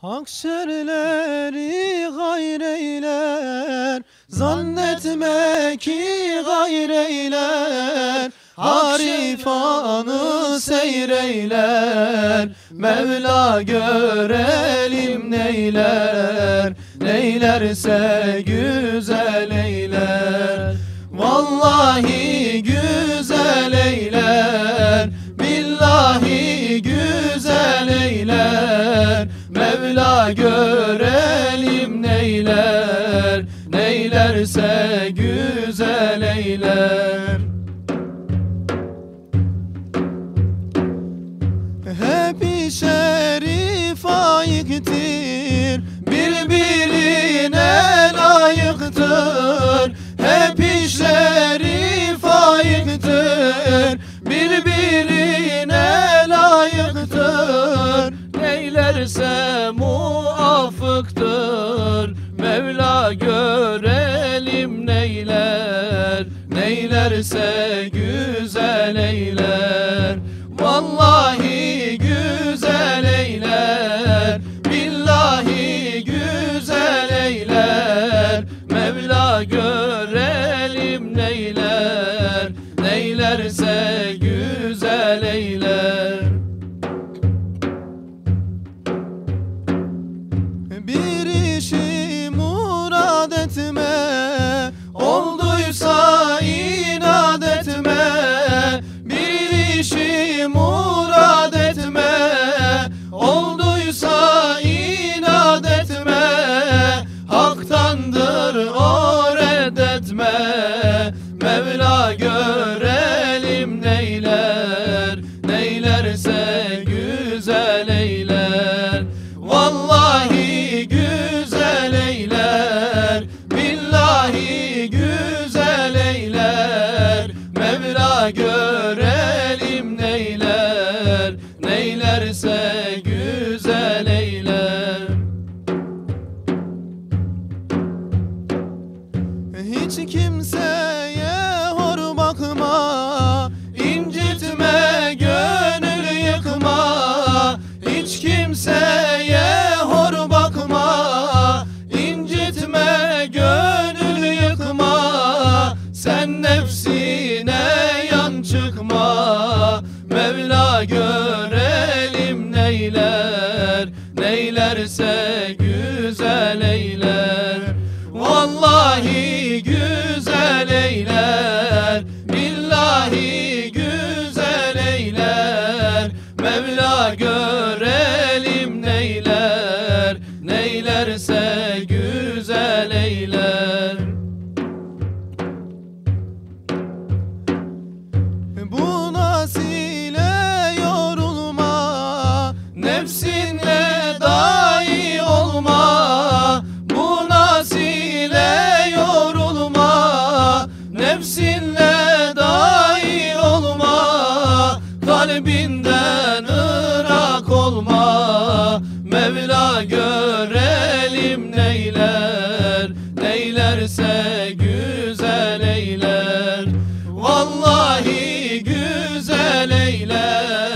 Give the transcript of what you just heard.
Hak şerleri gayreyler Zannetme ki gayreyler. Harifanı seyreyler Mevla görelim neyler. Neylerse güzel eyler. Vallahi Görelim neyler Neylerse güzel eyler. Hep şerif ayıktır Birbirine layıktır. Hep şerif ayıktır Birbirine Mevla görelim neyler Neylerse güzel eyler. Vallahi güzel eyler Billahi güzel eyler. Mevla görelim neyler Neylerse güzel eyler etme Olduysa inat etme. Bir işi murad etme Olduysa inat etme. Haktandır o reddetme Mevla görelim neyler Neylerse güzel kimseye hor bakma incitme gönül yıkma. Sen nefsine yan çıkma Mevla görelim neyler Neylerse güzel eyler. Vallahi güzel Harbinden ırak olma. Mevla görelim neyler Neylerse güzel eyler. Vallahi güzel eyler.